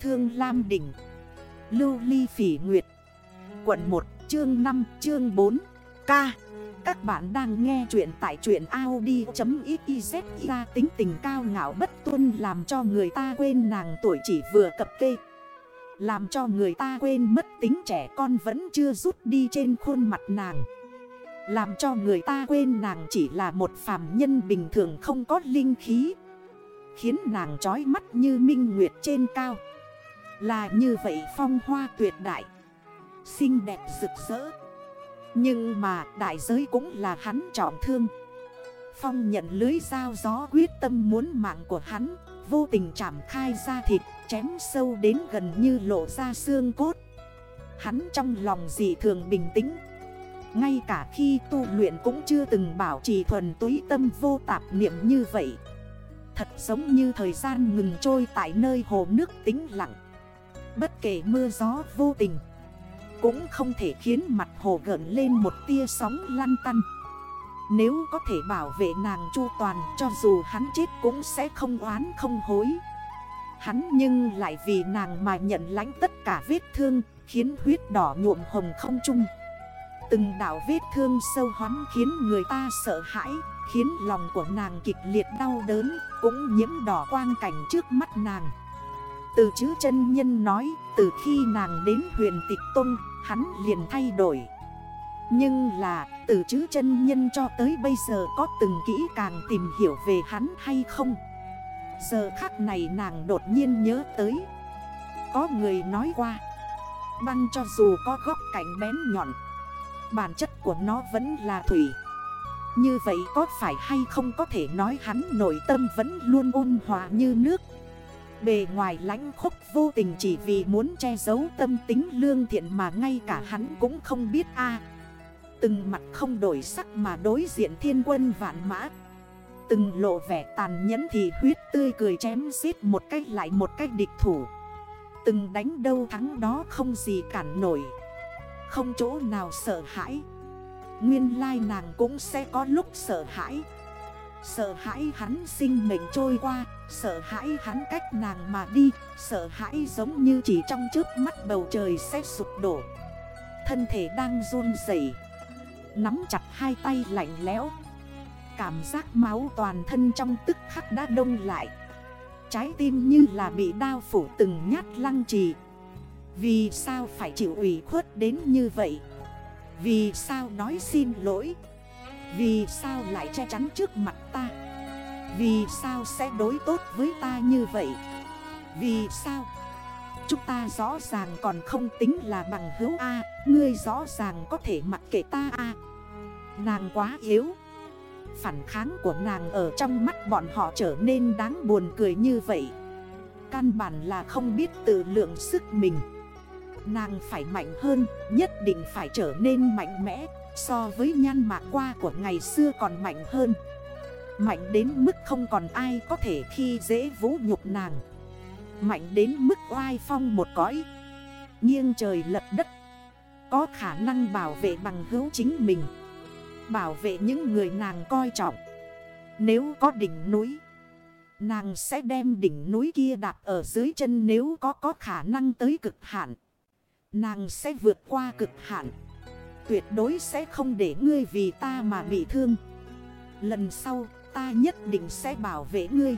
Thương Lam Đỉnh. Lưu Ly Phỉ Nguyệt. Quận 1 chương 5 chương 4 K Các bạn đang nghe chuyện tại truyện Audi.xyz ra tính tình cao ngạo bất tuân làm cho người ta quên nàng tuổi chỉ vừa cập kê. Làm cho người ta quên mất tính trẻ con vẫn chưa rút đi trên khuôn mặt nàng. Làm cho người ta quên nàng chỉ là một phàm nhân bình thường không có linh khí. Khiến nàng trói mắt như minh nguyệt trên cao. Là như vậy phong hoa tuyệt đại, Xinh đẹp rực rỡ. Nhưng mà đại giới cũng là hắn trọng thương. Phong nhận lưới dao gió quyết tâm muốn mạng của hắn, Vô tình chạm khai ra thịt, Chém sâu đến gần như lộ ra xương cốt. Hắn trong lòng dị thường bình tĩnh. Ngay cả khi tu luyện cũng chưa từng bảo trì thuần túy tâm vô tạp niệm như vậy. Thật giống như thời gian ngừng trôi tại nơi hồ nước tĩnh lặng. Bất kể mưa gió vô tình, Cũng không thể khiến mặt hồ gợn lên một tia sóng lăn tăn. Nếu có thể bảo vệ nàng chu toàn Cho dù hắn chết cũng sẽ không oán không hối. Hắn nhưng lại vì nàng mà nhận lãnh tất cả vết thương, Khiến huyết đỏ nhuộm hồng không chung Từng đảo vết thương sâu hoắm khiến người ta sợ hãi, Khiến lòng của nàng kịch liệt đau đớn, Cũng nhiễm đỏ quang cảnh trước mắt nàng. Từ chữ chân nhân nói, Từ khi nàng đến huyền tịch tung Hắn liền thay đổi. Nhưng là, từ chữ chân nhân cho tới bây giờ Có từng kỹ càng tìm hiểu về hắn hay không? Giờ khắc này nàng đột nhiên nhớ tới. Có người nói qua, Băng cho dù có góc cạnh bén nhọn, Bản chất của nó vẫn là thủy. Như vậy có phải hay không có thể nói hắn nội tâm vẫn luôn ôn hòa như nước? Bề ngoài lãnh khúc vô tình chỉ vì muốn che giấu tâm tính lương thiện mà ngay cả hắn cũng không biết a. Từng mặt không đổi sắc mà đối diện thiên quân vạn mã. Từng lộ vẻ tàn nhẫn thì huyết tươi cười chém giết một cách lại một cách địch thủ. Từng đánh đâu thắng đó không gì cản nổi. Không chỗ nào sợ hãi. Nguyên lai nàng cũng sẽ có lúc sợ hãi. Sợ hãi hắn sinh mệnh trôi qua. Sợ hãi hắn cách nàng mà đi, Sợ hãi giống như chỉ trong trước mắt bầu trời sẽ sụp đổ. Thân thể đang run rẩy, Nắm chặt hai tay lạnh lẽo. Cảm giác máu toàn thân trong tức khắc đã đông lại. Trái tim như là bị đao phủ từng nhát lăng trì. Vì sao phải chịu ủy khuất đến như vậy? Vì sao nói xin lỗi? Vì sao lại che chắn trước mặt ta? Vì sao sẽ đối tốt với ta như vậy? Vì sao? Chúng ta rõ ràng còn không tính là bằng hữu A Ngươi rõ ràng có thể mặc kệ ta A. Nàng quá yếu. Phản kháng của nàng ở trong mắt bọn họ trở nên đáng buồn cười như vậy. Căn bản là không biết tự lượng sức mình. Nàng phải mạnh hơn, nhất định phải trở nên mạnh mẽ So với nhan mạc qua của ngày xưa còn mạnh hơn. Mạnh đến mức không còn ai có thể khi dễ vũ nhục nàng. Mạnh đến mức oai phong một cõi. Nghiêng trời lật đất. Có khả năng bảo vệ bằng hữu chính mình. Bảo vệ những người nàng coi trọng. Nếu có đỉnh núi, Nàng sẽ đem đỉnh núi kia đạp ở dưới chân nếu có có khả năng tới cực hạn. Nàng sẽ vượt qua cực hạn. Tuyệt đối sẽ không để ngươi vì ta mà bị thương. Lần sau ta nhất định sẽ bảo vệ ngươi.